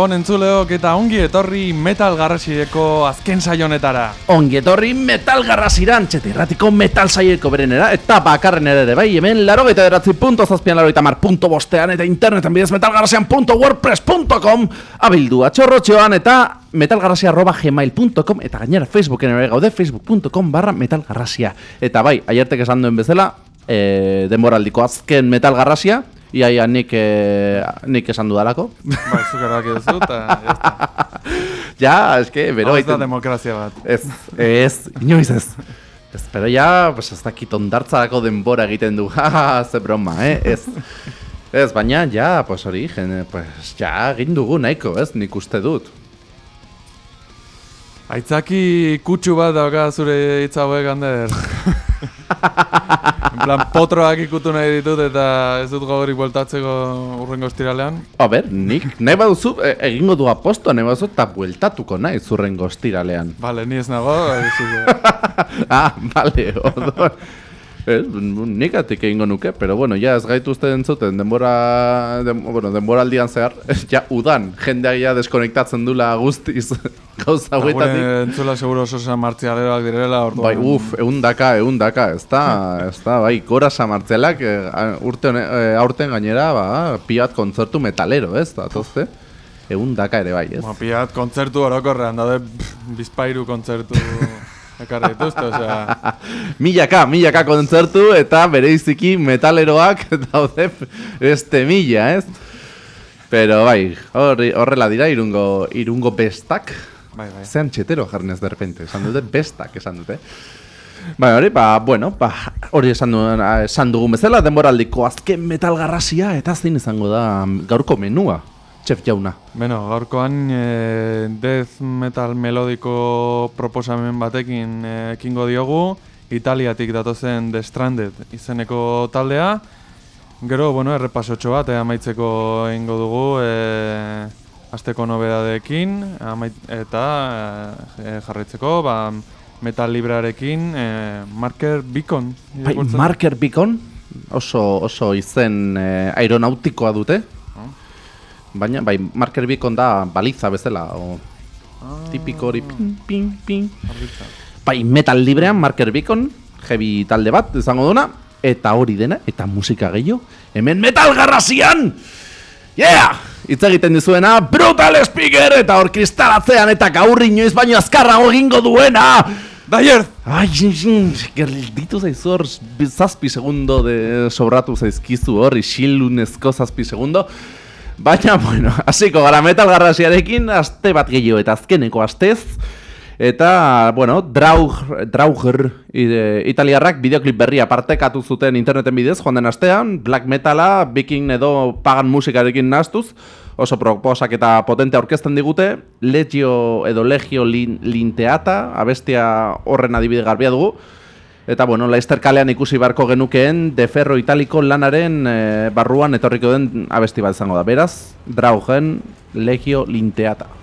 Gabon entzuleok eta ongi etorri metal garrasireko azken saionetara. Ongi etorri metal garrasiran, txetirratiko metal saieko berenera, eta bakarren ere bai, hemen laro deratzi punto zazpian laro mar punto bostean, eta interneten bidez metalgarrasian.wordpress.com abildu atxorrotxoan eta metalgarrasia.gmail.com eta gainera Facebooken ere gaude facebook.com barra metalgarrasia. Eta bai, aiertek esan duen bezala, e, denboraldiko azken metalgarrasia, Ia, nik, eh, nik esan dudalako. Ba, zukerak edu eta ja, eske, bero... Hau da demokrazia bat. Ez, ez, inoiz ez. Ez, pero ja, pues, ez dakit ondartzarako denbora egiten du, ha, ze broma, eh, ez. Ez, baina, ja, pues hori, jene, pues, ja, egin dugu nahiko, ez, nik uste dut. Aitzaki kutsu bat dauka zure hitza hauek hander. en plan, potroak ikutu nahi ditut eta ez dut gaurik bueltatzeko urrengo estiralean. A ber, nik nahi baduzu e, egingo du aposto, nahi baduzu eta bueltatuko nahi zurrengo estiralean. Vale, ni ez nago. ah, vale, odo. Ez, nik atik egingo nuke, pero bueno, ja ez gaitu uste zuten denbora, den, bueno, denbora aldian zehar, ja udan, jendea ja deskonektatzen dula guztiz gauza huetatik. Gure entzula seguro oso samartzialeroak direla, orduan. Bai, uf, egun daka, egun daka, ez da, ez da, bai, gora samartzialak e, urte hone, e, aurten gainera, ba, piat kontzertu metalero, ez da, tozte? Egun daka ere bai, ez? Ba, piat kontzertu orokorrean, daude bizpairu kontzertu... Ekarri dituzte, osea... milaka, milaka kontzertu eta bereiziki metaleroak daude este mila, ez? Pero bai, horrela dira irungo, irungo bestak. Bai, bai. Zean txetero jarnez de repente, esan dute bestak, esan dute. Bai, hori, ba, bueno, ba, hori esan, duen, esan dugun bezala, denboraldiko azken metal garrasia, eta zein izango da gaurko menua. Chef jauna. Beno, gaurkoan e, death metal melodiko proposamen batekin e, ekingo diogu, Italiatik datozen The Stranded izeneko taldea. Gero, bueno, errepasotxo bat, e, amaitzeko egingo dugu, e, azteko nobedadeekin, amait, eta e, jarraitzeko, ba, metal librarekin, e, Marker Beacon. Bai, Marker Beacon, oso, oso izen e, aeronautikoa dute, Baina, bai, marker bikon da baliza bezala, o... Ah. Tipiko hori ping, ping, ping. Bai, metal librean, marker bikon, heavy talde bat, izango duna, eta hori dena, eta musika gehiago, hemen metal garrasian! Yeah! Itz egiten dizuena, brutal speaker, eta hor kristalatzean, eta gaurri inoiz baino azkarrago egingo duena! Daier! Ai, gerditu zaizu hor, zazpi segundo de sobratu zaizkizu hor, isilunezko zazpi segundo. Baina, bueno, hasiko gara metal garrasiarekin, aste bat gehiago eta azkeneko astez. Eta, bueno, Draug, Drauger italiarrak bideoklip berria partekatu zuten interneten bidez, joan den astean, black metala, viking edo pagan musikarekin nastuz, oso proposak eta potente aurkezten digute, legio edo legio lin, linteata, abestia horren adibide garbia dugu, Eta bueno, Leicester kalean ikusi barko genukeen De Ferro Italiko lanaren e, barruan etorriko den abesti bat izango da. Beraz, Draugen Legio Linteata.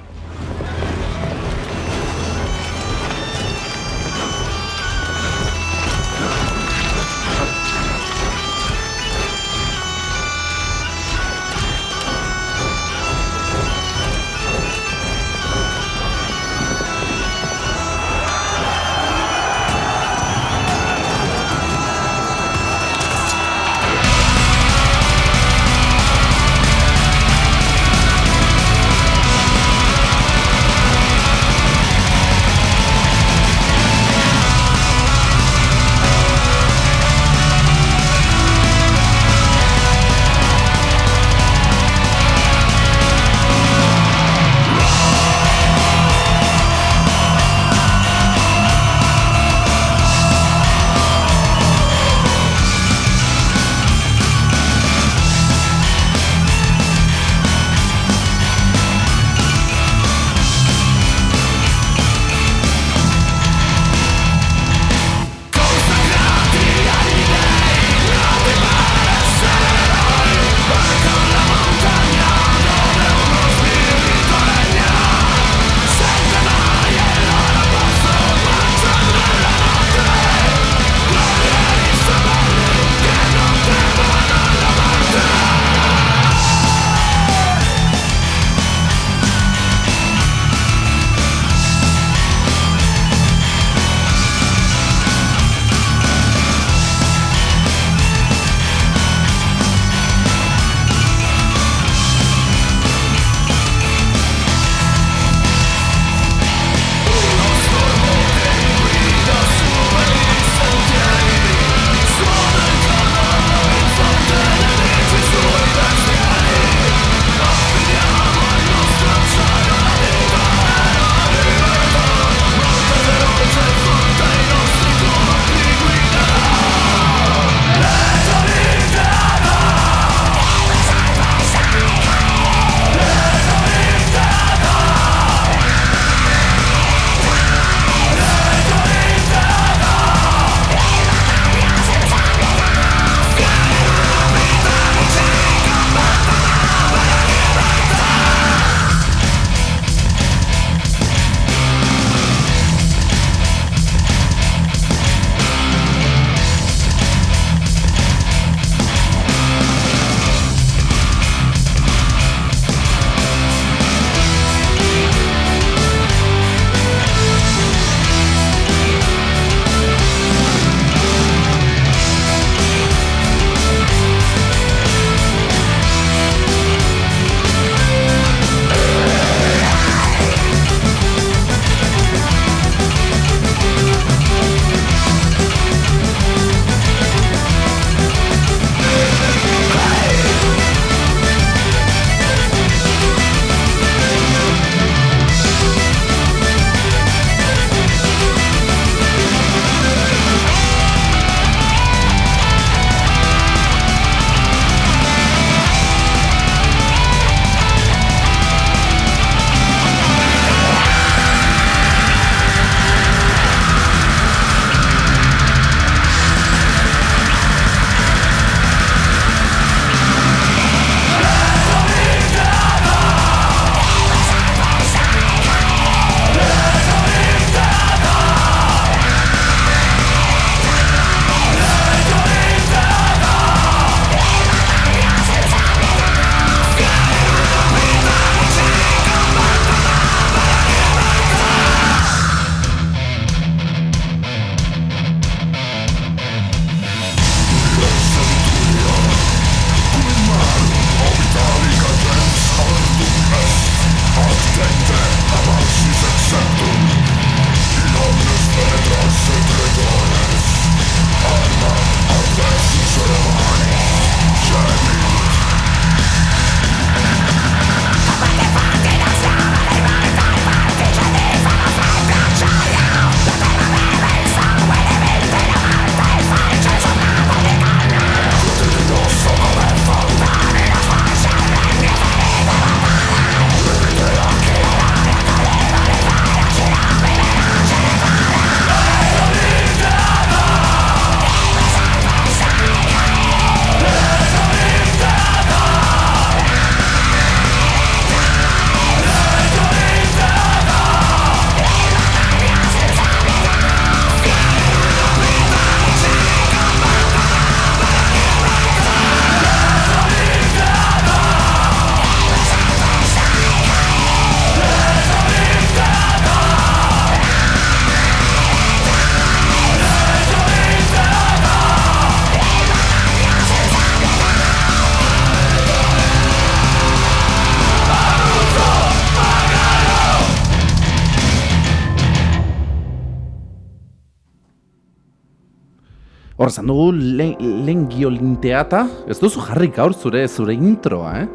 Zan dugu lehen lehen giolinteata, ez duzu jarri gaur zure zure introa, eh?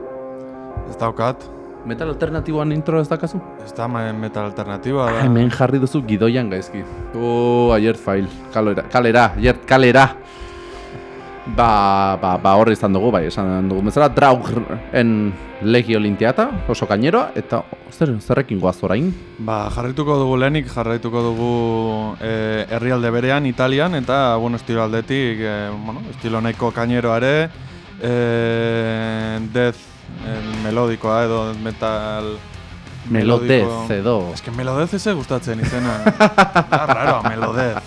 Ez daukat, Metal alternatiboan intro ez dakazu? ez da metal alternatiba Ah, da. hemen jarri duzu gidoian gaizki. Oh, aiert fail. Kalera, kalera, aiert kalera. Ba, ba, ba horri izan dugu, bai, esan dugu bezala, Draugren Legio Linteata, oso kaineroa, eta zer, zerrekin goaz orain? Ba, jarraituko dugu lehenik, jarraituko dugu eh, herrialde berean, Italian, eta, bueno, estilo aldetik, eh, bueno, estilo nahiko kaineroa ere, eh, death eh, melodikoa edo metal Melodez edo. Ez que melodez eze gustatzen izena. da raro, melodez.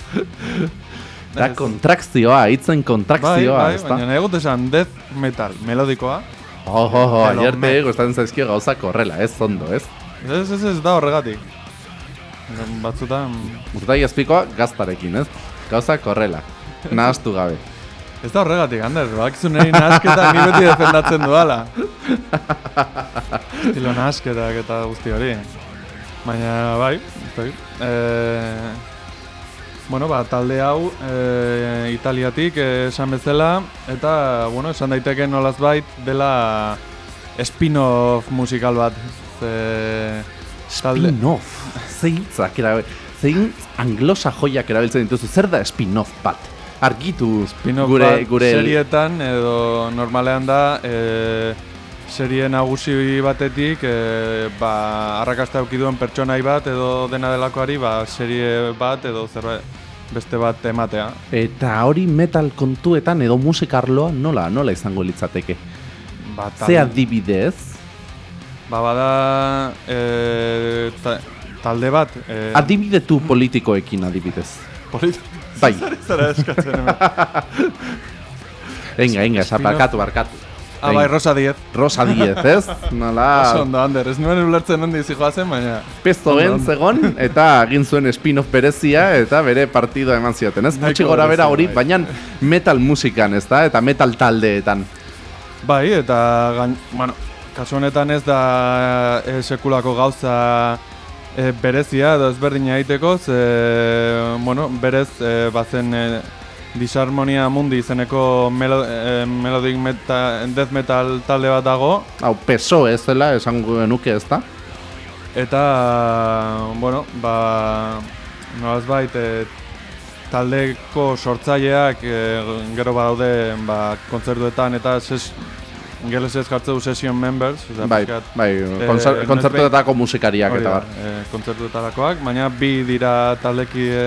Da Ez. kontrakzioa, hitzen Bai, kontrakzioa, bai, ezta? baina gut esan death metal melodikoa. Oh, oh, oh, Edo aierte me. gustatzen zaizkio gauzak horrela, ez ondo, ez? Ez, ez, ez da horregatik. Batzutan, Urtai azpikoa gaztarekin, ez? Gauzak horrela, nahaztu gabe. ez da horregatik, Ander, bakizu nahi nahasketak ni beti defendatzen duala. Estilo nahasketak eta guzti hori. Baina, bai, bai. E, bueno, ba, talde hau e, Italiatik eh, esan bezala, eta, bueno, esan daiteke nolaz bait, dela spin-off musikal bat. Ze, talde, Spin-off, zeitzak erabe, zein anglosa joiak erabiltzen dituzu, zer da spin-off bat? Argitu Spin-off gure, bat gure serietan edo normalean da e, serie nagusi batetik e, ba, arrakasta duen pertsonai bat edo dena delakoari ba, serie bat edo zerbait beste bat ematea. Eta hori metal kontuetan edo musikarloa nola, nola izango litzateke? Ba, Ze adibidez, ba, bada e, ta, talde bat e, adibidetu politikoekin adibidez. polit- Bai. Zara eskatzen hemen. Enga, enga, esa, Spin-off. barkatu, barkatu. Ah, bai, Rosa Diez. Rosa Diez, ez? Nola, Oso ondo, Ander, ez nuen ulertzen ondi zijoazen, baina... pesto ben ondo. zegon, eta egin zuen spin-off berezia, eta bere partida eman zioten, ez? Gutxi gora bera hori, bai. baina metal musikan, ez da? Eta metal taldeetan. Bai, eta gain, bueno, kasu honetan ez da e, sekulako gauza e, berezia edo ezberdina egiteko, ze, bueno, berez e, bazen e, Disharmonia Mundi izeneko melo, e, melodic meta, death metal talde bat dago, Hau, peso ez dela, esango genuke ez da? eta, bueno, ba, nolaz bait, e, taldeko sortzaileak e, gero badaude ba, kontzertuetan eta ses, ingelesez jartzen du session members, osea, Bai, pixkat, bai, eh, noiz kontzertuetako musikariak eta bar. e, kontzertuetarakoak, baina bi dira taldeki e,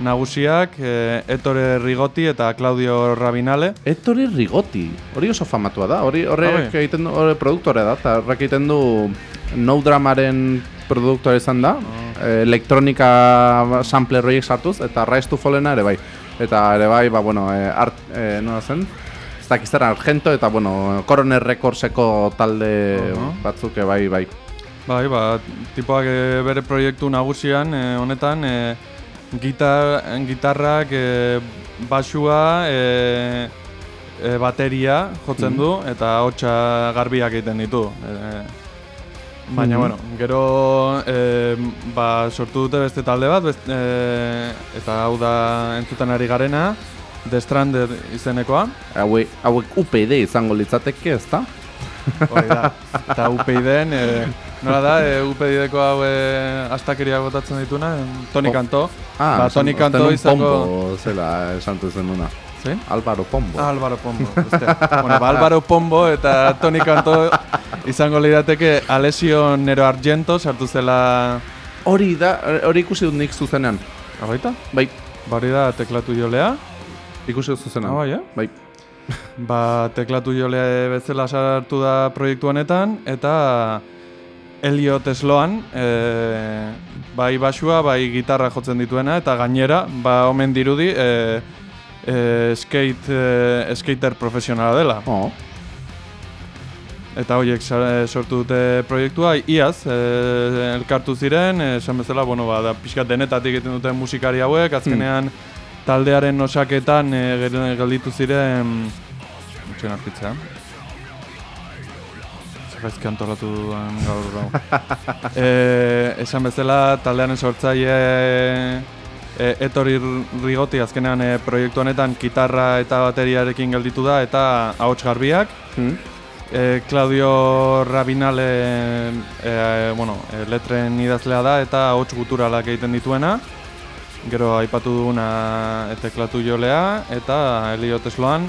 nagusiak, e, Ettore Rigoti eta Claudio Rabinale. Ettore Rigoti, hori oso famatua da, hori horrek Ah, bai. egiten du, hori produktore da, eta horrek egiten du No Dramaren produktore izan da, eh, elektronika sampler horiek sartuz, eta Rise to Fallena ere bai. Eta ere bai, ba, bueno, eh, art, eh, nola zen? Ez dakiz zer Argento eta, bueno, Coroner Recordseko talde Aha. batzuk eh, bai, bai. Bai, ba, tipoak e, bere proiektu nagusian, e, honetan, e, gitar, gitarrak, e, basua, e, e, bateria jotzen du, eta hotxa garbiak egiten ditu. E, baina, Mhm. bueno, gero e, ba, sortu dute beste talde bat, best, e, eta hau da entzuten ari garena, The Stranded izenekoa. Hauek, hauek UPD izango litzateke, ez da? Hori da. Eta UPID-en, e, nola da, e, UPID-ko hau e, astakeria botatzen dituna, Toni. Kanto. Ah, ba, Toni Kanto izango... Pombo zela esan zenuna. Zein? Álvaro Pombo. Ah, Álvaro Pombo, bueno, ba, Álvaro Pombo eta Toni Kanto izango lirateke Alessio Nero Argento sartu zela... Hori da, hori ikusi dut nik zuzenean. Abaita? Bai, Ba, hori da teklatu jolea. ikusi dut zuzenean. Ah, bai, eh? Bai. Ba, teklatu jolea bezala sartu da proiektu honetan, eta Elliot Sloan, e, bai basua, bai gitarra jotzen dituena, eta gainera, ba, omen dirudi, e, e, skate, e, skater profesionala dela. Oh. Eta horiek sortu dute proiektua, iaz, e, elkartu ziren, esan bezala, bueno, ba, da, pixkat denetatik egiten duten musikari hauek, azkenean taldearen osaketan e, gel- gelditu ziren, utxen Zerraizki antolatu dudan gaur gau. e, esan bezala, taldearen sortzaile e, Etori Rigoti azkenean e, proiektu honetan gitarra eta bateriarekin gelditu da eta ahots garbiak. Hmm? E, Claudio Rabinale e, bueno, e, letren idazlea da eta ahots guturalak egiten dituena. Gero aipatu duguna teklatu jolea eta Elio Tesloan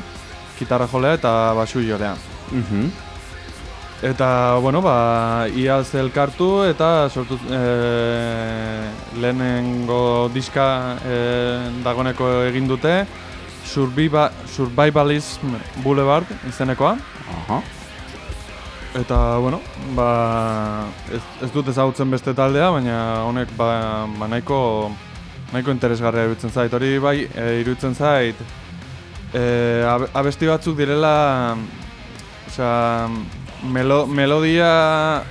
gitarra jolea eta basu jolea. Mhm. Eta, bueno, ba, iaz elkartu eta sortu e, lehenengo diska e, dagoneko egin dute Surviva, Survivalism Boulevard izenekoa. Aha. Eta, bueno, ba, ez, ez dut ezagutzen beste taldea, baina honek ba, ba nahiko, nahiko interesgarria iruditzen zait. Hori bai, e, iruditzen zait, e, ab- abesti batzuk direla, osea, melo, melodia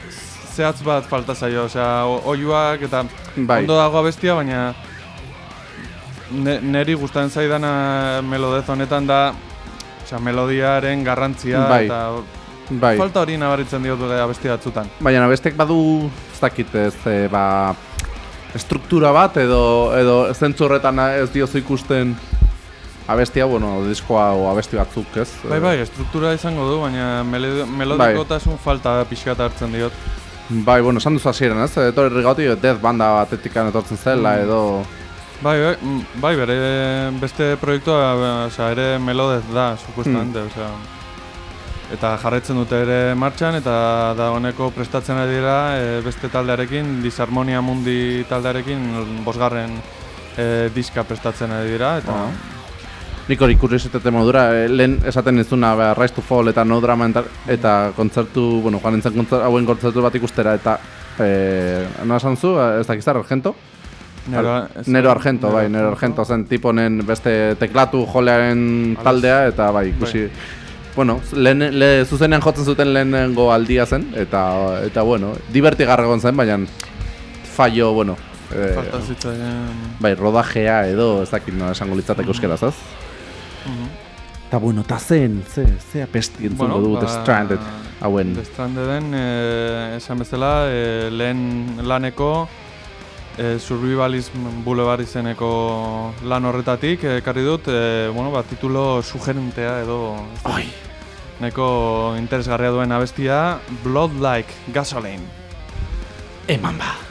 zehatz bat falta zaio, osea, o- oihuak eta Bai. ondo dago abestia, baina ne, neri gustatzen zaidana melodez honetan da, osea, melodiaren garrantzia Bai. eta Bai. falta hori nabaritzen diotu abesti batzutan. Baina bestek badu, ez dakit ez, e, ba, struktura bat edo, edo zentzu horretan ez diozu ikusten abestia, bueno, diskoa o abesti batzuk, ez? Bai, bai, estruktura izango du, baina melodikotasun falta pixkat hartzen diot. Bai, bueno, esan duzu hasieran, ez? Etorri rigauti, death banda batetikan etortzen zela, Mm. edo... Bai, bai, mm, bai, bere beste proiektua, osea, ere melodez da, supuestamente, osea. Eta jarraitzen dute ere martxan, eta dagoeneko prestatzen ari dira eh, beste taldearekin, Disharmonia Mundi taldearekin, bosgarren eh, diska prestatzen ari dira, eta... Ah. Nik hori kuriositate modura, eh, lehen esaten izuna, ba, Rise to Fall eta No Drama eta, eta kontzertu, bueno, joan nintzen kontzertu, hauen kontzertu bat ikustera, eta eh, nola esan zu, ez dakizar, Argento? Nero, ez- Nero Argento, bai, Nero Argento zen tiponen beste teklatu jolearen taldea, eta bai, ikusi... Bueno, lehen, le, zuzenean jotzen zuten lehenengo aldia zen, eta, eta bueno, divertigarra egon zen, baina fallo, bueno, eh, Falta zitzaien... bai, rodajea edo, ez dakit nola esango litzateke euskeraz, ez? Eta bueno, eta zen, ze, ze apesti entzungo du The Stranded, hauen. The Strandeden, eh, esan bezala, eh, lehen laneko eh, Survivalism Boulevard izeneko lan horretatik eh, ekarri dut, eh, bueno, ba, titulo sugerentea edo Oi, nahiko interesgarria duen abestia Blood Like Gasoline. eman ba.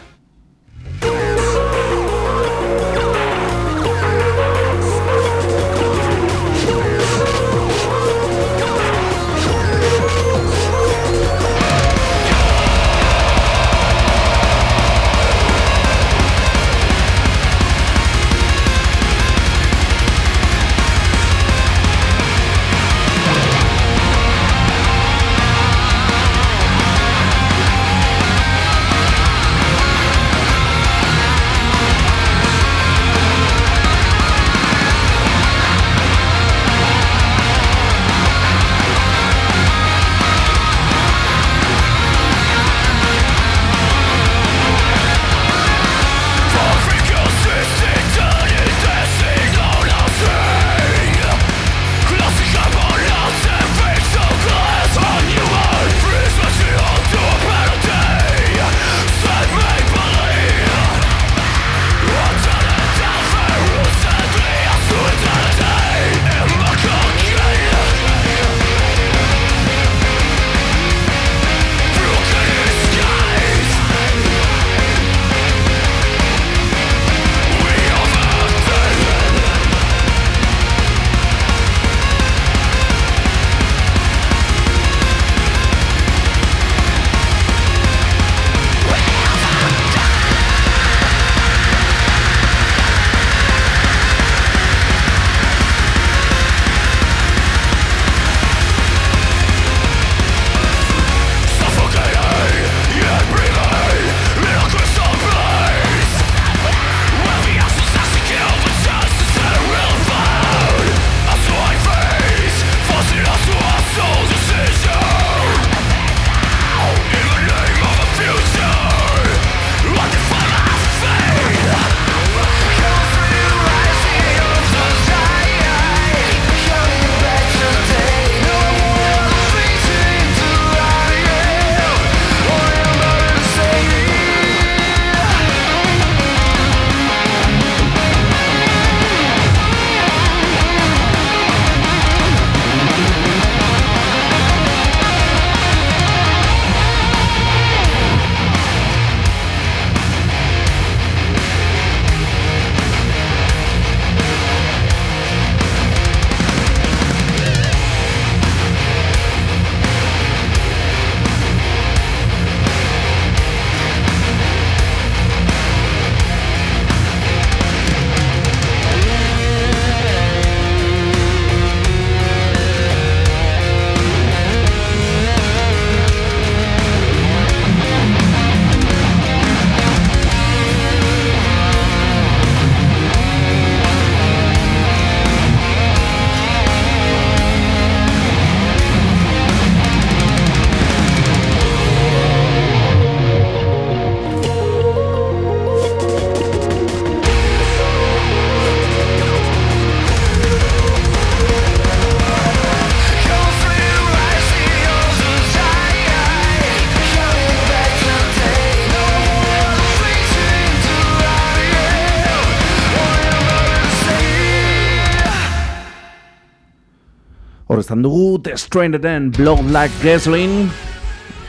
Izan dugu The Strandeden Blood Like Gasoline.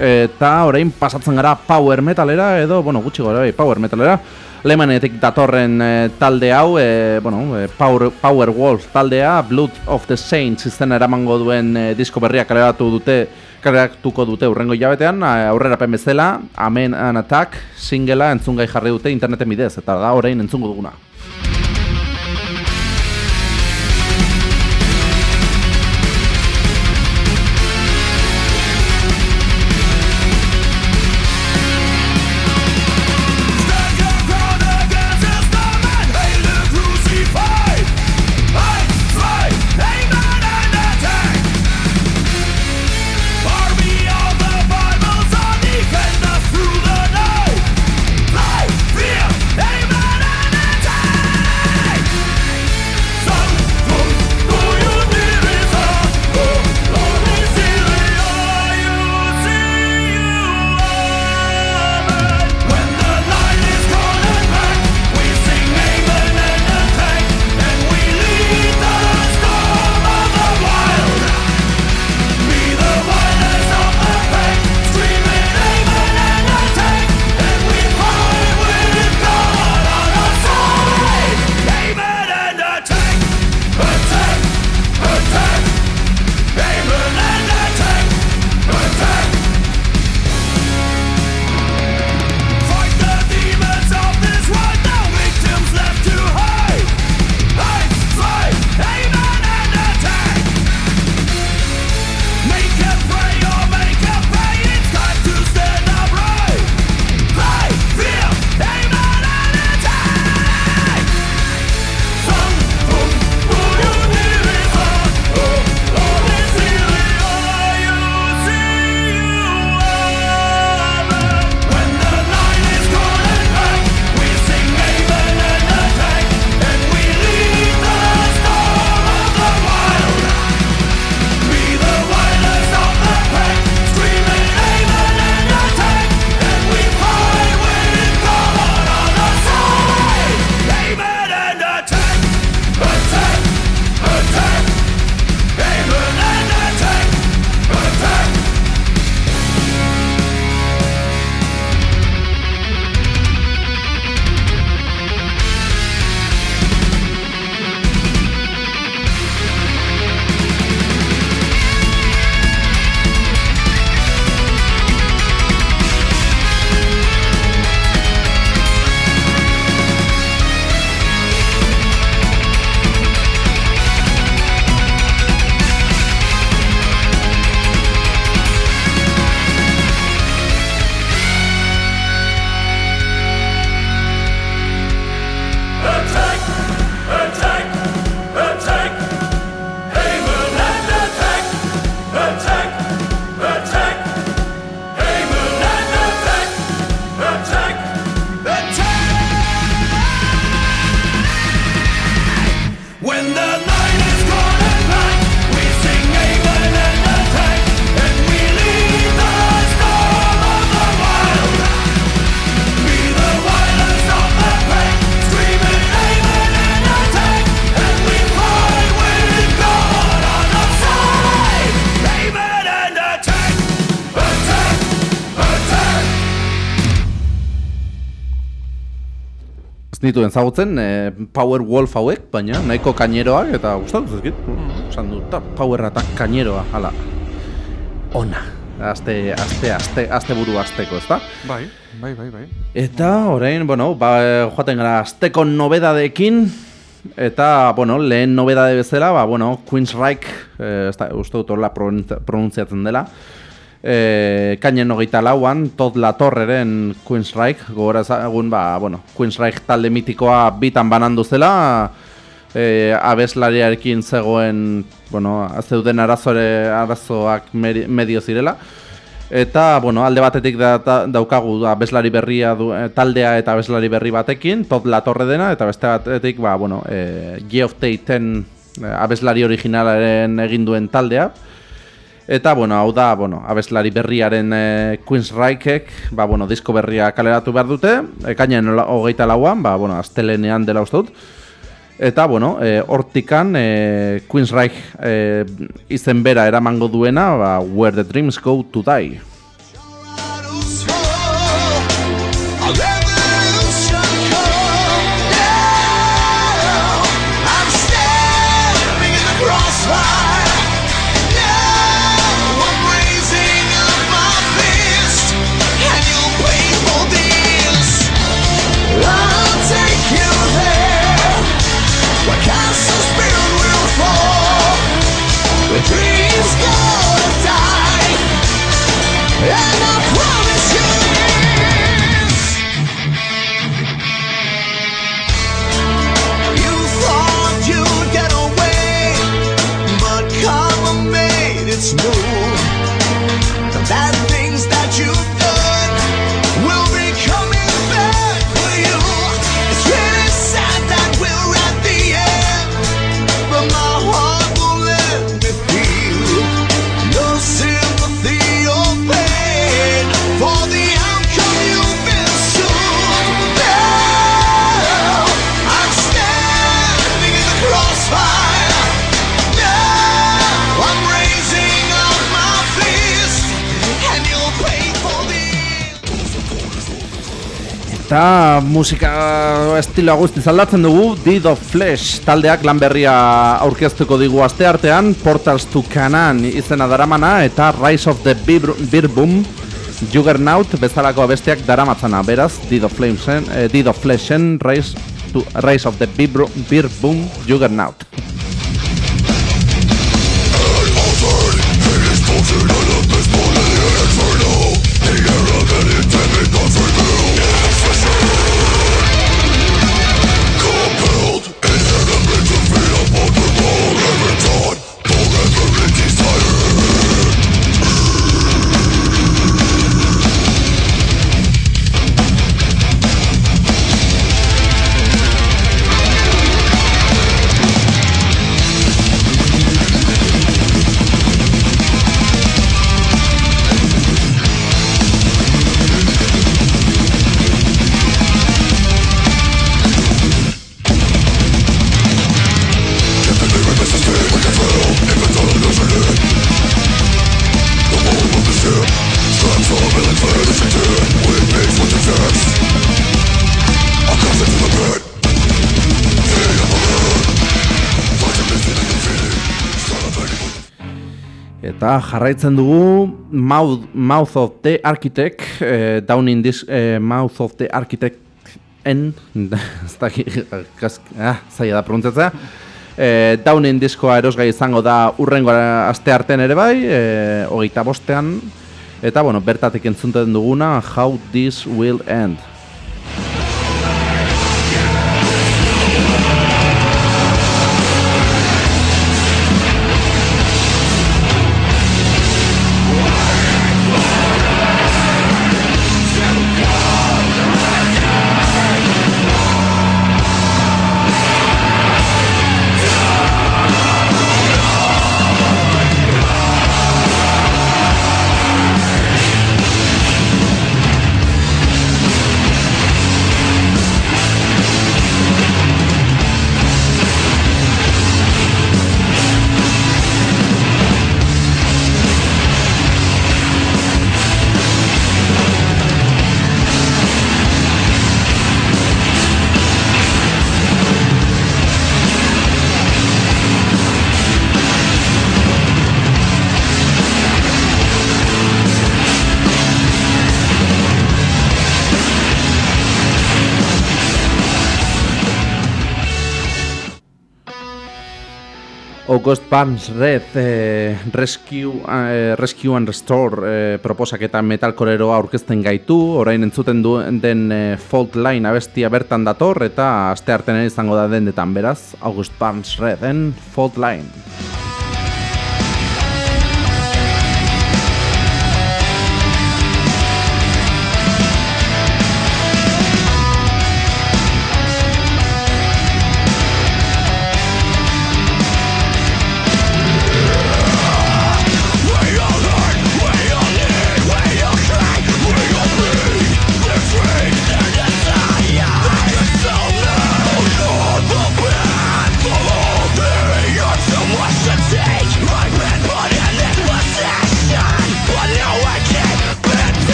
Eta orain pasatzen gara Power Metalera edo, bueno, gutxi gara bai, Power Metalera. Lemanetik datorren e, talde hau, e, bueno, e, Power, Power Wolf taldea Blood of the Saints izten eramango duen e, disko berria kaleratu dute kaleratuko dute urrengo hilabetean. Aurrera pen bezala Amen an Attack singela entzungai jarri dute interneten bidez eta da orain entzungo duguna dituen zagutzen e, Power Wolf hauek, baina nahiko kaineroak eta gustatu zaizkit. Esan mm. dut, Power Attack kaineroa, hala. Ona. Aste, aste, aste, aste buru azteko, ezta? Bai, bai, bai, bai. Eta, orain, bueno, ba, joaten gara azteko nobedadekin, eta, bueno, lehen nobedade bezala, ba, bueno, Queen's Reich, eh, ez da, uste dut horrela pronuntziatzen dela, e, kainen hogeita lauan, Todd La Torreren Queensryche, gogora egun, ba, bueno, Queensryche talde mitikoa bitan banandu zela, e, abeslariarekin zegoen, bueno, zeuden arazore, arazoak medio zirela, Eta, bueno, alde batetik da, daukagu abeslari berria du, e, taldea eta abeslari berri batekin, Todd La Torre dena, eta beste batetik, ba, bueno, e, Geoff Tate-en abeslari originalaren egin duen taldea. Eta, bueno, hau da, bueno, abeslari berriaren e, Queen's Raikek, ba, bueno, disko berria kaleratu behar dute, ekainen hogeita lauan, ba, bueno, astelenean dela uste dut. Eta, bueno, e, hortikan e, Queensryche e, izen bera eramango duena, ba, Where the Dreams Go to Die. Eta musika estiloa guztiz aldatzen dugu Deed of Flesh taldeak lan berria aurkeztuko digu aste artean Portals to Canaan izena daramana eta Rise of the Beer, Boom Juggernaut bezalako abesteak daramatzana. Beraz Deed of, Flamesen, eh, Deed of Fleshen Rise, to, Rise of the Beer, Beer Boom Juggernaut Eta jarraitzen dugu Mouth, Mouth of the Architect, eh, Down in this eh, Mouth of the Architect en, ah, zaila da pronuntzatzea. Eh, Down in diskoa erosgai izango da urrengo aste artean ere bai, eh, hogeita bostean. Eta, bueno, bertatik entzunten duguna, How This Will End. August Barnes Red eh, Rescue, eh, Rescue and Restore eh, proposaketa metalkoreroa aurkezten gaitu, orain entzuten du den eh, Fault Line abestia bertan dator eta aste artean izango da dendetan beraz, August Barnes Reden Fault Line.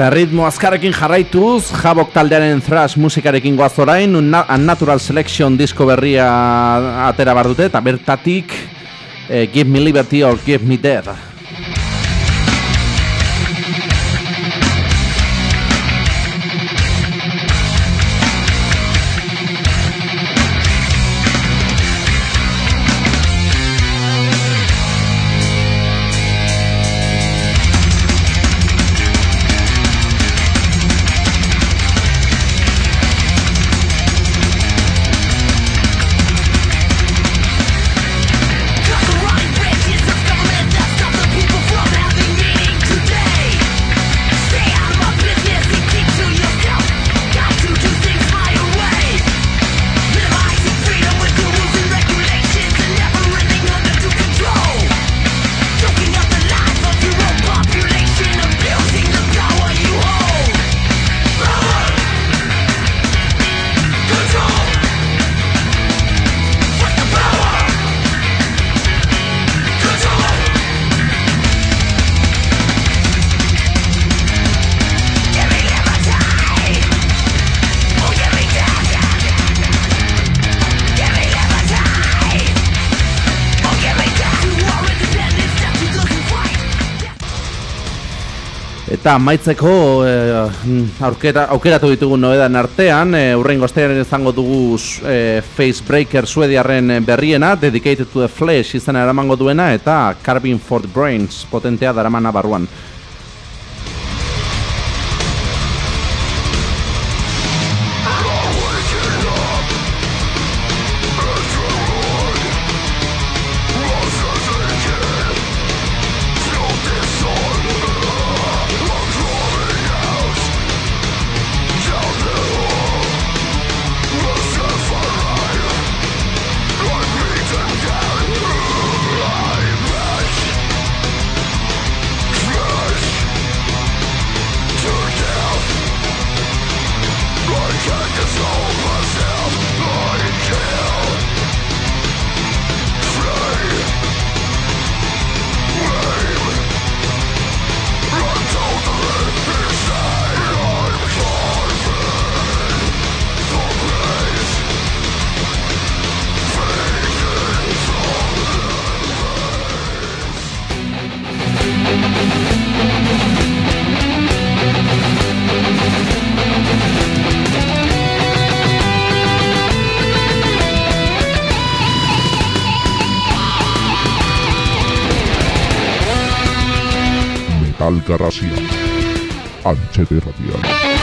Eta ritmo azkarekin jarraituz, jabok taldearen thrash musikarekin goaz orain, Unna- Unnatural Selection disko berria atera bar dute, eta bertatik eh, Give Me Liberty or Give Me Death. Eta amaitzeko eh, aurkera, aukeratu ditugun noedan artean, eh, urrengo astean izango dugu eh, Facebreaker suediarren berriena, Dedicated to the Flesh izena eramango duena, eta Carbine for the Brains potentea daramana barruan. Metal Garrasia. Antxete irratian.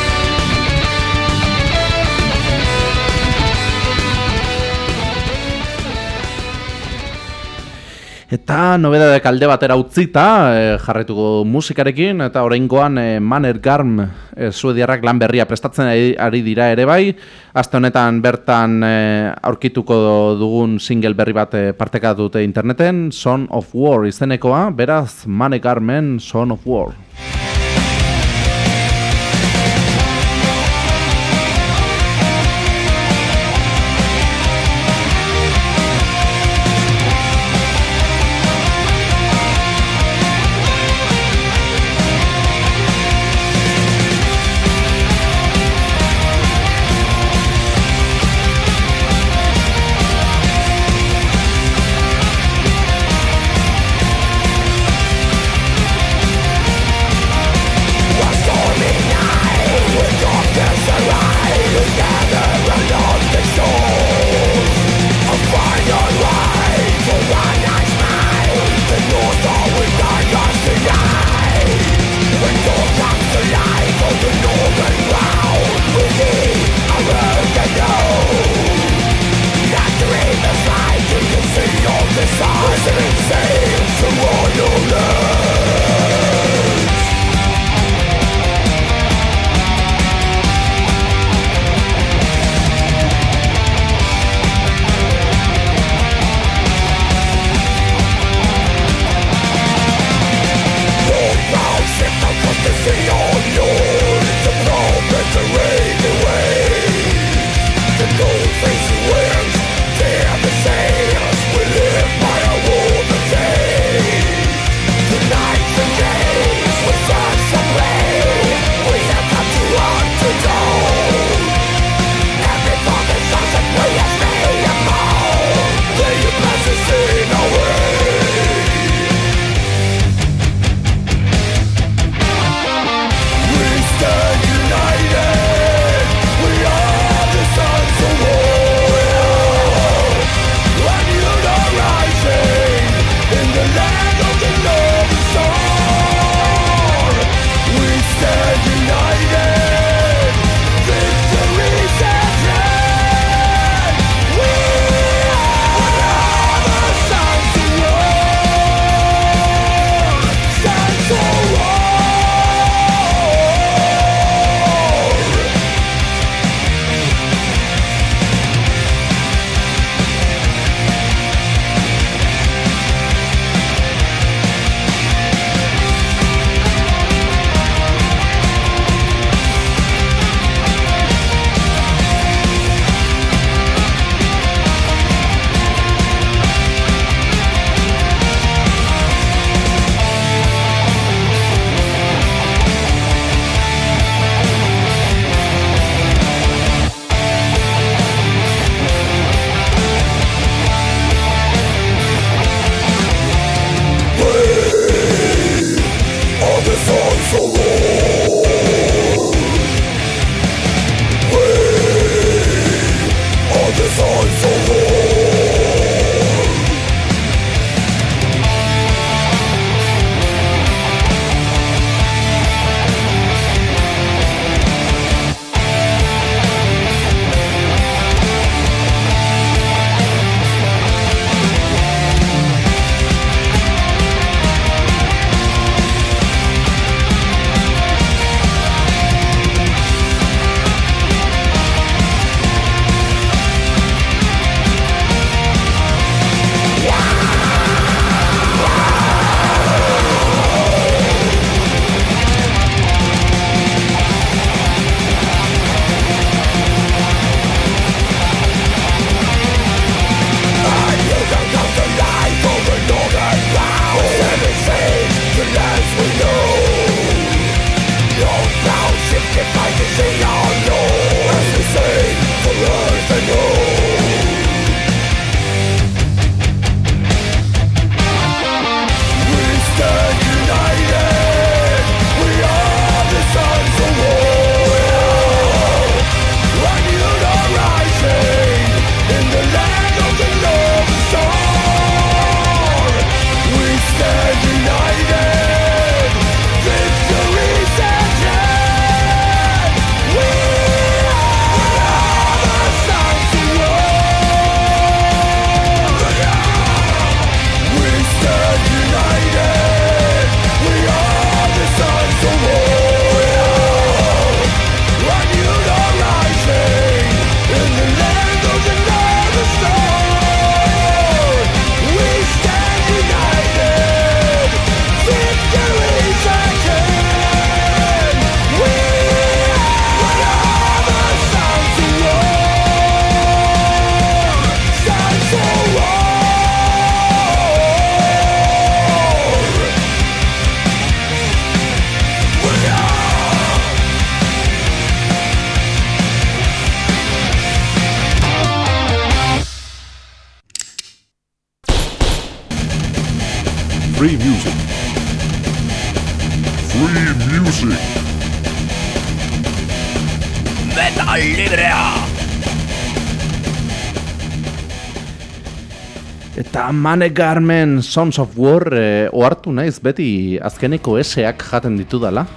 Eta nobedadek alde batera utzita eh, jarraituko musikarekin eta oraingoan eh, Manner Garm eh, suediarrak lan berria prestatzen ari, dira ere bai. Aste honetan bertan eh, aurkituko dugun single berri bat eh, partekatu dute interneten, Son of War izenekoa, beraz Manner Garmen Son of War. Mane Garmen Sons of War eh, ohartu naiz beti azkeneko eseak jaten ditudala.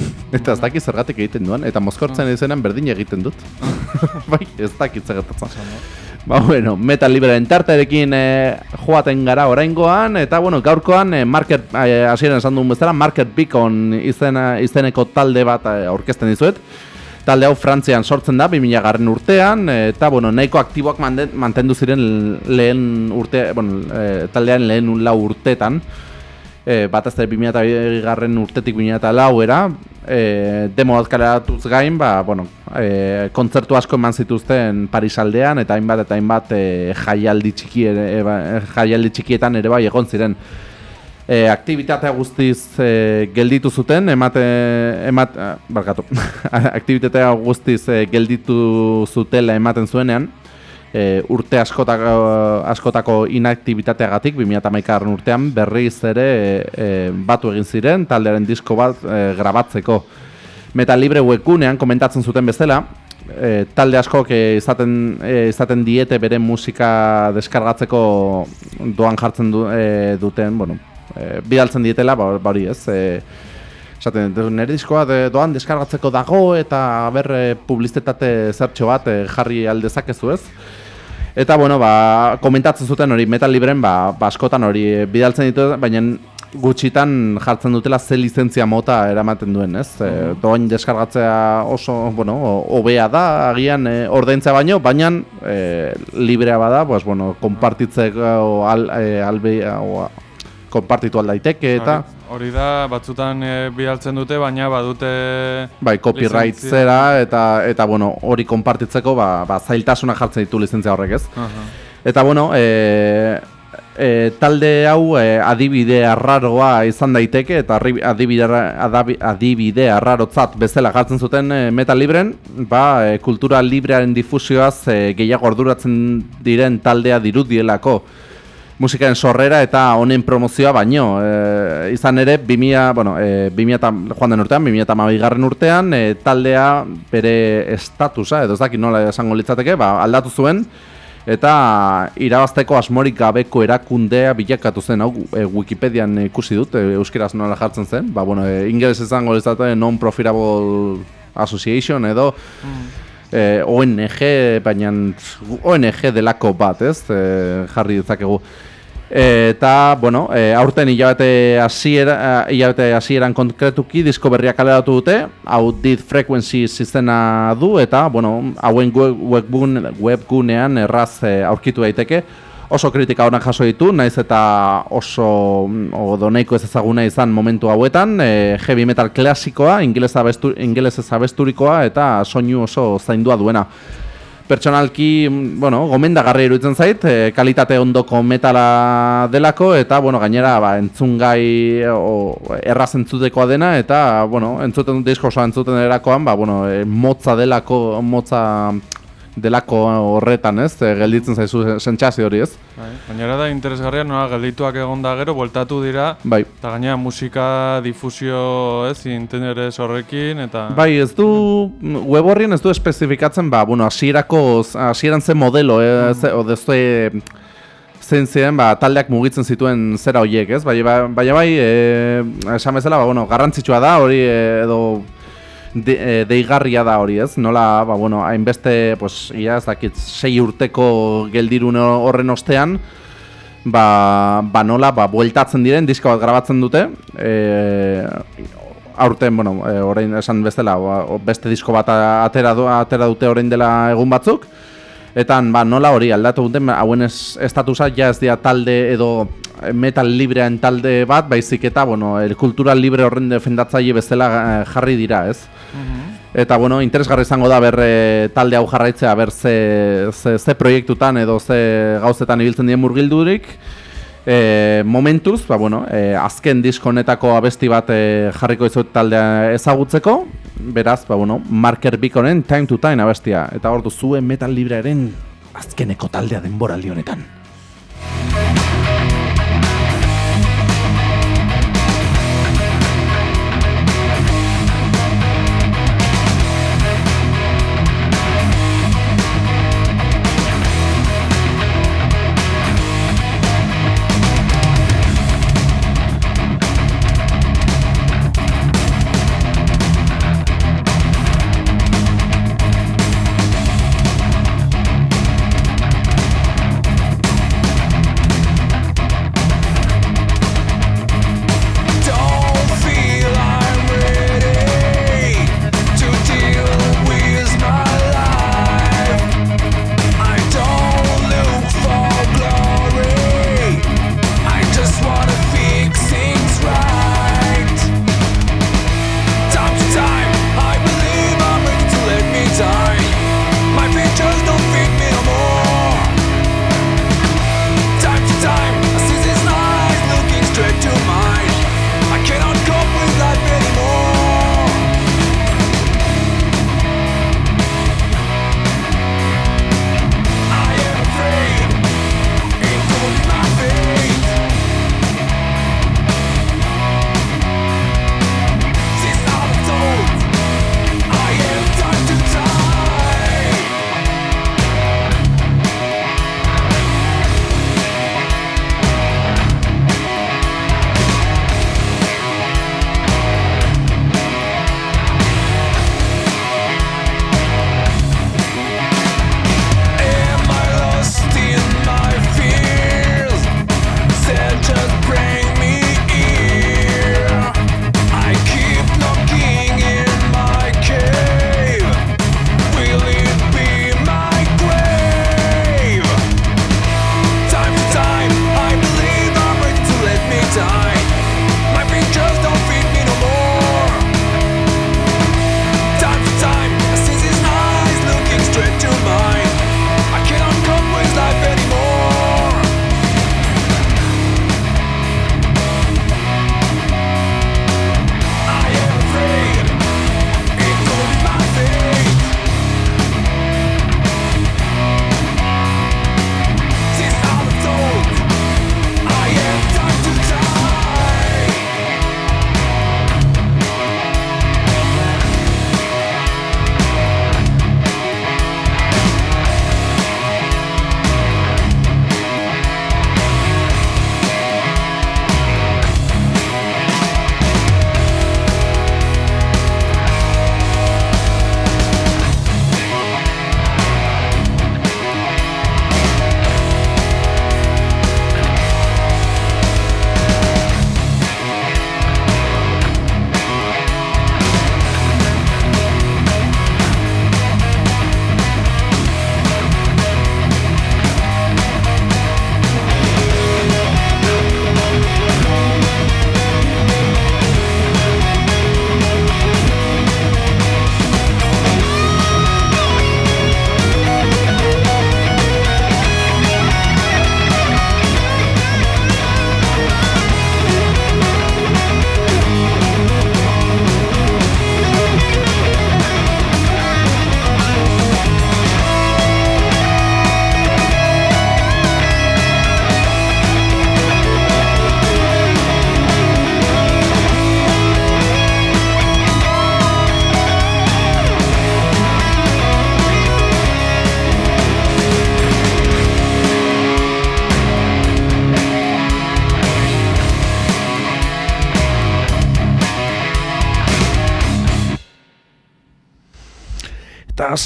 Eta ez dakit zergatik egiten duan, eta mozkortzen izenan berdin egiten dut. bai, ez dakit zergatzen. Ba, bueno, Metal Libre entarterekin eh, joaten gara oraingoan, eta bueno, gaurkoan eh, Market, eh, hasieran esan duen bezala, Market Beacon izena, izeneko talde bat aurkezten dizuet. Talde hau Frantzian sortzen da, 2000 garren urtean, eta bueno, nahiko aktiboak mantendu ziren lehen urte, bueno, eh, taldean lehen lau urtetan. E, batez ere 2000 garren urtetik 2000 lauera, e, demo bat kaleratuz gain, ba, bueno, e, kontzertu asko eman zituzten Paris aldean, eta hainbat eta hainbat e, jaialdi, txiki e, jaialdi txikietan ere bai egon ziren. E, aktibitatea guztiz e, gelditu zuten, emate, emat, ah, barkatu, aktibitatea guztiz e, gelditu zutela ematen zuenean, e, urte askotako, askotako inaktibitateagatik 2011 urtean berriz ere e, batu egin ziren taldearen disko bat e, grabatzeko. Metal Libre webgunean komentatzen zuten bezala, e, talde askok e, izaten, e, izaten diete bere musika deskargatzeko doan jartzen du, e, duten, bueno, e, bidaltzen dietela, ba, ba hori ez, e, Esaten, nire diskoa de, doan deskargatzeko dago eta ber e, publizitate zertxo bat e, jarri aldezakezu ez. Eta bueno, ba, komentatzen zuten hori Metal Libren ba, ba askotan hori bidaltzen ditu, baina gutxitan jartzen dutela ze lizentzia mota eramaten duen, ez? E, doain deskargatzea oso, bueno, ho- hobea da, agian e, ordaintzea baino, baina e, librea bada, pues, bueno, konpartitzeko al, e, albe, o, konpartitu aldaiteke eta... Hori- Hori da, batzutan e, bidaltzen dute, baina badute... Bai, copyright zera eta eta bueno, hori konpartitzeko ba, ba zailtasuna jartzen ditu lizentzia horrek, ez? Aha. Eta bueno, e, e, talde hau e, adibide arraroa izan daiteke eta adibide, adabi- adibide arrarotzat bezala jartzen zuten e, Metal Libren, ba, e, kultura librearen difusioaz e, gehiago orduratzen diren taldea dirudielako musikaren sorrera eta honen promozioa baino. E, izan ere, 2000, bueno, e, 2000 eta, joan den urtean, 2000 garren urtean, e, taldea bere estatusa, edo ez dakit nola esango litzateke, ba, aldatu zuen, eta irabazteko asmorik gabeko erakundea bilakatu zen, hau e, Wikipedian ikusi dut, e, euskeraz nola jartzen zen, ba, bueno, e, ingeles izango litzateke Non-Profitable Association edo, eh, ONG, baina ONG delako bat, ez? Eh, jarri dezakegu. Eta, bueno, eh, aurten hilabete hasiera eh, hilabete hasieran konkretuki disko berriak kaleratu dute, hau Did Frequencies izena du eta, bueno, hauen web- webgun, webgunean erraz eh, aurkitu daiteke. Oso kritika onak jaso ditu, naiz eta oso mm, o nahiko ez ezaguna izan momentu hauetan, e, heavy metal klasikoa, ingeles abestu, ingelesez abesturikoa eta soinu oso zaindua duena. Pertsonalki, mm, bueno, gomendagarri iruditzen zait, e, kalitate ondoko metala delako eta bueno, gainera ba entzungai o, erraz entzutekoa dena eta bueno, entzuten disko osoa entzuten erakoan, ba bueno, e, motza delako, motza delako horretan, ez? E, gelditzen zaizu sentsazio hori, ez? Bai. Gainera da interesgarria nola geldituak egon da gero, bueltatu dira, Bai. eta gainera musika difusio, ez, interes horrekin, eta... Bai, ez du web horrien ez du espezifikatzen, ba, bueno, hasierako hasieran zen modelo, eh, ze, o dezue zein ziren, ba, taldeak mugitzen zituen zera hoiek, ez? Baina ba, baina bai, e, esan bezala, ba, bueno, garrantzitsua da hori eh, edo de, e, deigarria da hori, ez? Nola, ba, bueno, hainbeste, pues, ia ez dakit, sei urteko geldirun horren ostean, ba, ba nola, ba, bueltatzen diren, diska bat grabatzen dute, e, aurten, bueno, e, orain esan bezala, ba, beste disko bat atera, du, atera dute orain dela egun batzuk, eta ba, nola hori aldatu duten, hauen es, estatusa ja ez dira talde edo metal librean talde bat, baizik eta, bueno, el kultural libre horren defendatzaile bezala eh, jarri dira, ez? Eta bueno, interesgarri izango da ber eh, talde hau jarraitzea ber ze, ze, ze proiektutan edo ze gauzetan ibiltzen dien murgildurik. E, momentuz, ba, bueno, e, azken disko honetako abesti bat e, jarriko izut taldea ezagutzeko. Beraz, ba, bueno, Marker Bikonen Time to Time abestia. Eta hor zuen metal librearen azkeneko taldea denboraldi honetan.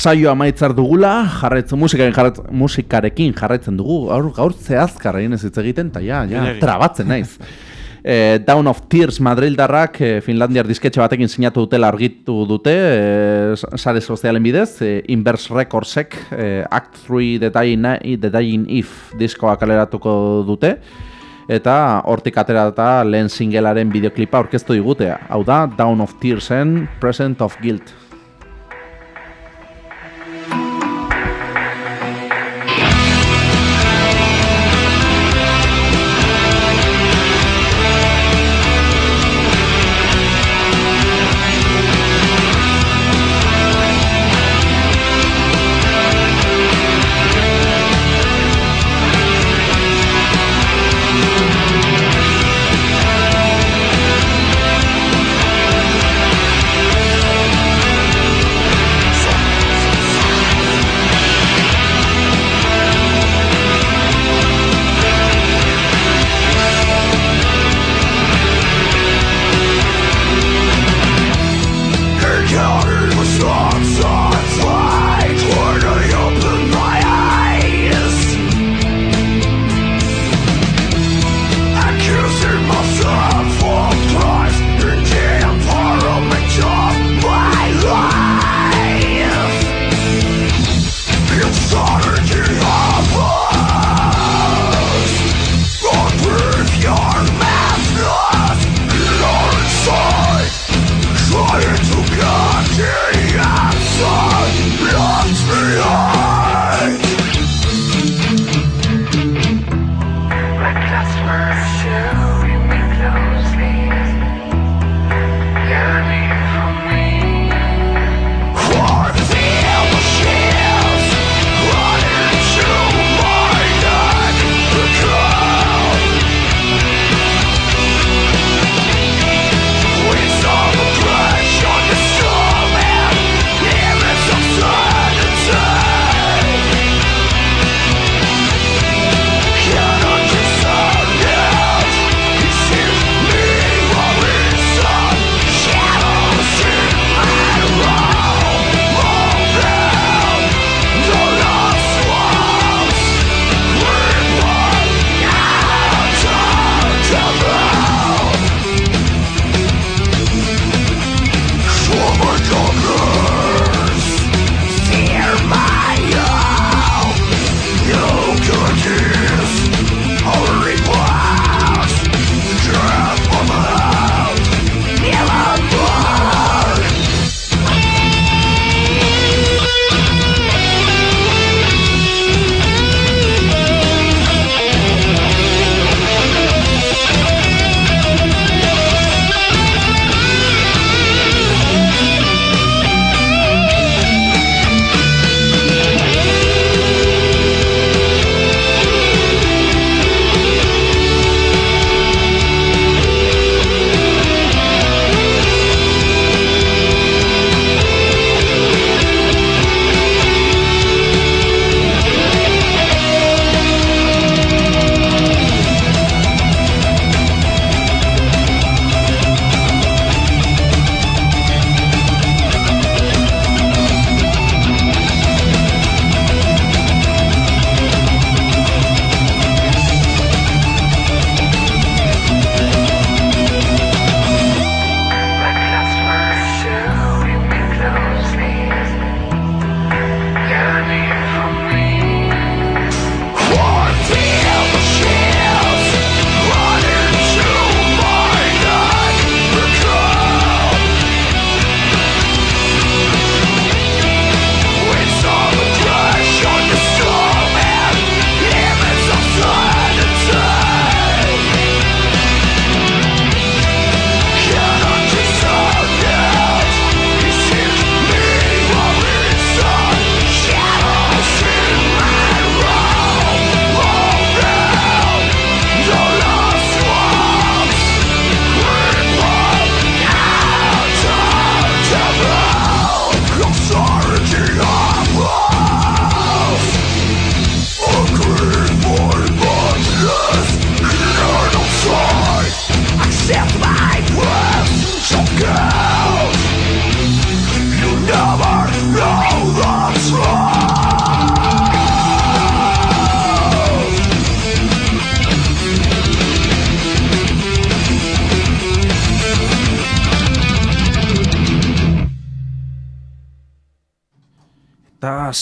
Saio amaitzar dugula, jarraitzen musikarekin jarraitzen, musikarekin jarraitzen dugu, gaur, gaur zehazkar egin ez hitz egiten, eta ja, ja, trabatzen naiz. Eh, Down of Tears Madrildarrak eh, Finlandiar disketxe batekin sinatu dutela argitu dute eh, sare sozialen bidez eh, Inverse Recordsek eh, Act 3 The Dying, The Dying If diskoa kaleratuko dute eta hortik atera eta lehen singelaren bideoklipa aurkeztu digute. Hau da Down of Tearsen Present of Guilt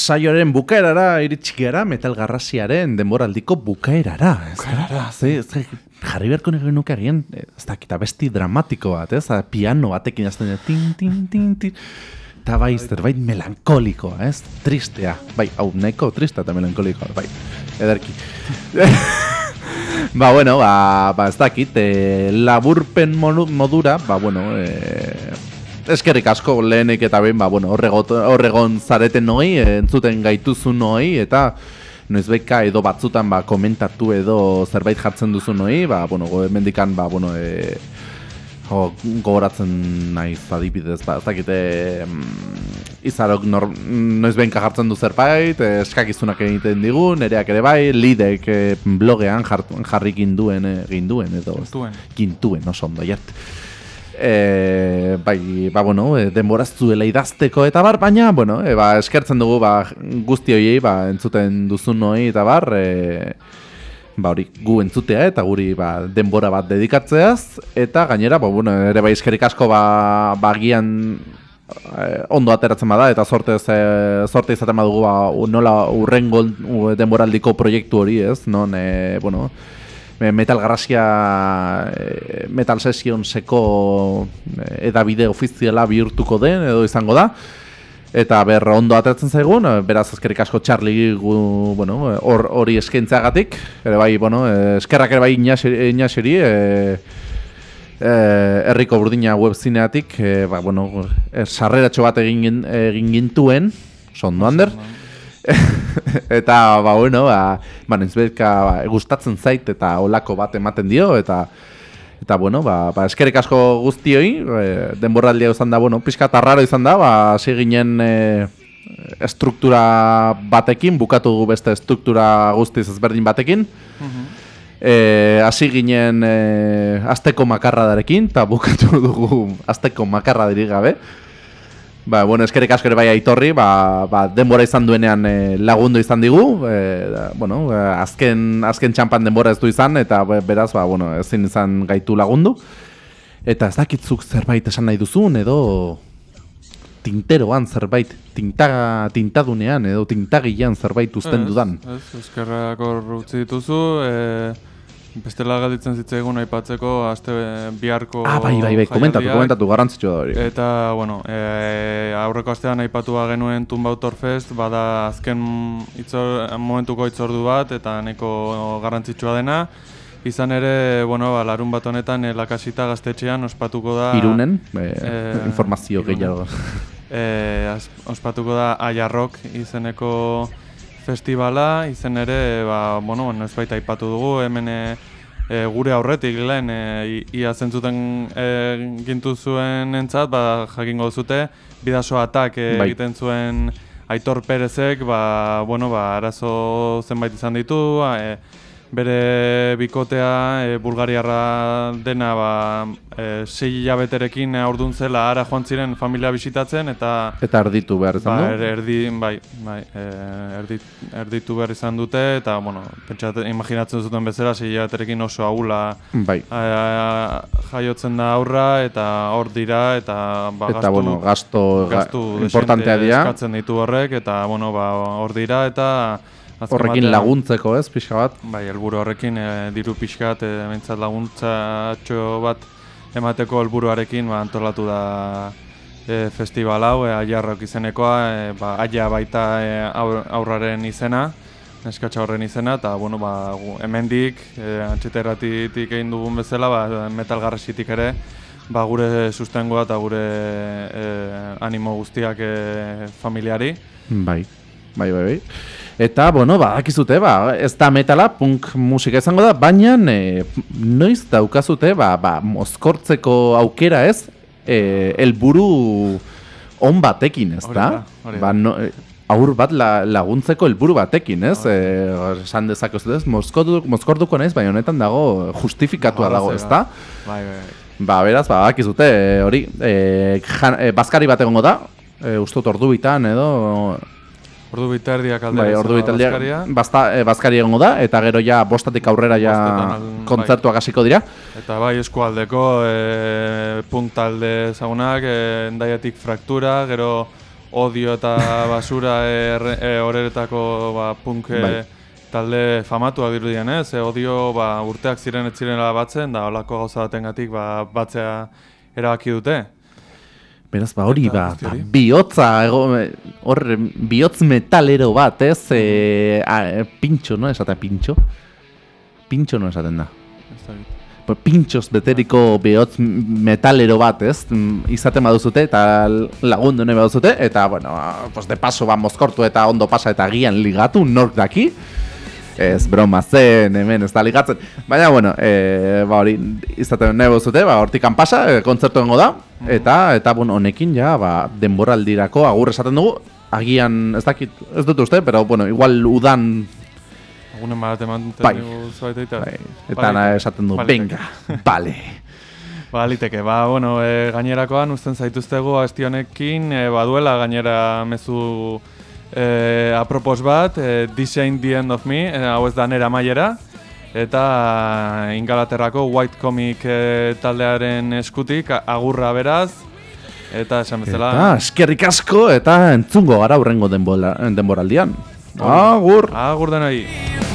saioaren bukaerara iritsi gara metal garrasiaren denboraldiko bukaerara. Bukaerara. Ze, ze, jarri beharko nire nuke agian, eh, ez dakit, abesti dramatiko bat, ez? A, Piano batekin azten, tin, tin, tin, tin. Eta bai, zerbait melankolikoa, ez? Tristea. Bai, hau, nahiko tristea eta melankolikoa, bai. Ederki. ba, bueno, ba, ba ez dakit, e, laburpen modura, ba, bueno, e, eskerrik asko lehenik eta behin, ba, bueno, horregon zareten noi, e, entzuten gaituzu noi, eta noizbeika edo batzutan ba, komentatu edo zerbait jartzen duzu noi, ba, bueno, go, hemendikan, ba, bueno, e, jo, gogoratzen naiz adibidez, ba, ez dakite mm, izarok nor, noiz behinka jartzen du zerbait, eh, eskakizunak egiten digu, nereak ere bai, lidek eh, blogean jart, jarri ginduen, eh, ginduen edo Gintuen. oso ondo jart. E, bai, ba, bueno, e, denbora ez zuela idazteko eta bar, baina, bueno, e, ba, eskertzen dugu ba, guzti horiei, ba, entzuten duzun noi eta bar, e, ba, hori gu entzutea eta guri ba, denbora bat dedikatzeaz, eta gainera, ba, bueno, ere bai eskerik asko ba, ba agian eh, ondo ateratzen bada eta sorte ze, sorte izaten badugu ba, nola urrengo denboraldiko proiektu hori, ez? Non e, bueno, Metal Garrasia e, Metal Sessionseko e, edabide ofiziala bihurtuko den edo izango da. Eta ber ondo ateratzen zaigun, eh, beraz eskerrik asko Charlie gu, bueno, eh, hor hori eskaintzeagatik, ere bai, bueno, eh, eskerrak ere bai Inaseri, Inaseri eh, eh, herriko burdina webzineatik, eh, ba, bueno, eh, sarreratxo bat egin, gin- egin gintuen, sondo hander, eta, ba, bueno, ba, ba ba, gustatzen zait eta olako bat ematen dio, eta Eta bueno, ba, ba eskerrik asko guztioi, e, denborraldia izan da, bueno, pixka eta raro izan da, ba, hasi ginen e, estruktura batekin, bukatu beste estruktura guztiz ezberdin batekin. E, hasi ginen e, asteko makarradarekin, eta bukatu dugu asteko makarradarik gabe. Ba, bueno, eskerrik asko ere bai aitorri, ba, ba, denbora izan duenean e, lagundu izan digu, e, da, bueno, e, azken, azken txampan denbora ez du izan, eta be- beraz, ba, bueno, ezin izan gaitu lagundu. Eta ez dakitzuk zerbait esan nahi duzun, edo tinteroan zerbait, tinta, tintadunean, edo tintagilean zerbait uzten dudan. Ez, eskerrak hor utzi dituzu, e, bestela galditzen zitzaigun aipatzeko aste biharko Ah, bai, bai, bai, komentatu, komentatu, garrantzitsua da hori. Eta, bueno, e, aurreko astean aipatua genuen Tumbautor Fest, bada azken itzor, momentuko itzordu bat, eta neko garrantzitsua dena. Izan ere, bueno, ba, larun bat honetan e, lakasita gaztetxean ospatuko da... Irunen, e, eh, informazio Irunen. gehiago. E, ospatuko da Aiarrok izeneko festivala, izen ere, ba, bueno, noizbait aipatu dugu, hemen e, e, gure aurretik lehen, e, ia zentzuten e, gintu zuen entzat, ba, jakingo zute, bidaso atak e, Bai. egiten zuen Aitor Perezek, ba, bueno, ba, arazo zenbait izan ditu, e, bere bikotea e, bulgariarra dena ba, e, sei hilabeterekin aurdun zela ara joan ziren familia bisitatzen eta Eta erditu behar izan ba, du. er, erdi, bai, bai, e, erdi, erditu behar izan dute eta bueno, pentsat, imaginatzen zuten bezala sei hilabeterekin oso ahula Bai. a, a, jaiotzen da aurra eta hor dira eta ba, Eta, gastu, bueno, gasto ga- gastu importantea dira. eskatzen ditu horrek eta bueno, ba, hor dira eta azken Horrekin batean- laguntzeko, ez, pixka bat. Bai, helburu horrekin e, diru pixkat, e, behintzat laguntzatxo bat emateko helburuarekin ba, antolatu da e, festival hau, e, aiarrok izenekoa, e, ba, aia baita e, aur- aurraren izena, neskatxa horren izena, eta bueno, ba, hemendik, e, antxeterratitik egin dugun bezala, ba, metal garrasitik ere, ba, gure sustengoa eta gure e, animo guztiak e, familiari. Bai, bai, bai, bai. Eta, bueno, ba, akizute, ba, ez da metala, punk musika izango da, baina e, noiz daukazute, ba, ba, mozkortzeko aukera ez, e, elburu on batekin, ez da? Ba, no, e, aur bat la, laguntzeko helburu batekin, ez? E, esan dezakezu ez, mozkordu, mozkorduko naiz, baina honetan dago justifikatua dago, ez da? Bai, bai, bai. Ba, beraz, ba, akizute, hori, e, jan, e, bazkari bat egongo da, e, uste ordu bitan edo, Ordu biterdiak aldera bai, ordu bazkaria. bazta, e, bazkari egongo da, eta gero ja bostatik aurrera ja bai. kontzertuak hasiko dira. Eta bai eskualdeko e, punk talde ezagunak, e, endaiatik fraktura, gero odio eta basura e, horeretako ba, punk e, Bai. talde famatuak dirudien, ez? E, odio ba, urteak ziren ez zirela batzen, da holako gauza batengatik ba, batzea erabaki dute. Beraz, ba hori, ba, ba, bihotza, hor, bihotz metalero bat, ez? E, a, e, pintxo, no? Esatea pintxo? Pintxo no esaten da. Ez. Ba, pintxoz beteriko bihotz metalero bat, ez? Mm, Izaten baduzute eta lagundu nahi baduzute, eta, bueno, pues de paso, ba, mozkortu eta ondo pasa eta gian ligatu, nork daki. Ez broma zen, hemen ez da ligatzen. Baina, bueno, e, ba hori, izaten nahi baduzute, ba, hortikan pasa, e, kontzertu egongo da, eta, eta, bueno, honekin ja, ba, denboraldirako agur esaten dugu, agian, ez dakit, ez dut uste, pero, bueno, igual udan, Agunen bat ematen Bai. egitea. bai, eta na, esaten du, venga, bale. Ba, liteke. Ba, bueno, e, gainerakoan usten zaituztegu asti honekin, e, baduela gainera mezu e, apropos bat, e, This ain't the end of me, e, hau ez da nera maiera, eta Ingalaterrako White Comic e, taldearen eskutik, agurra beraz, eta esan bezala... Eta, eskerrik asko, eta entzungo gara hurrengo denbola, denboraldian. Agur! Agur denoi!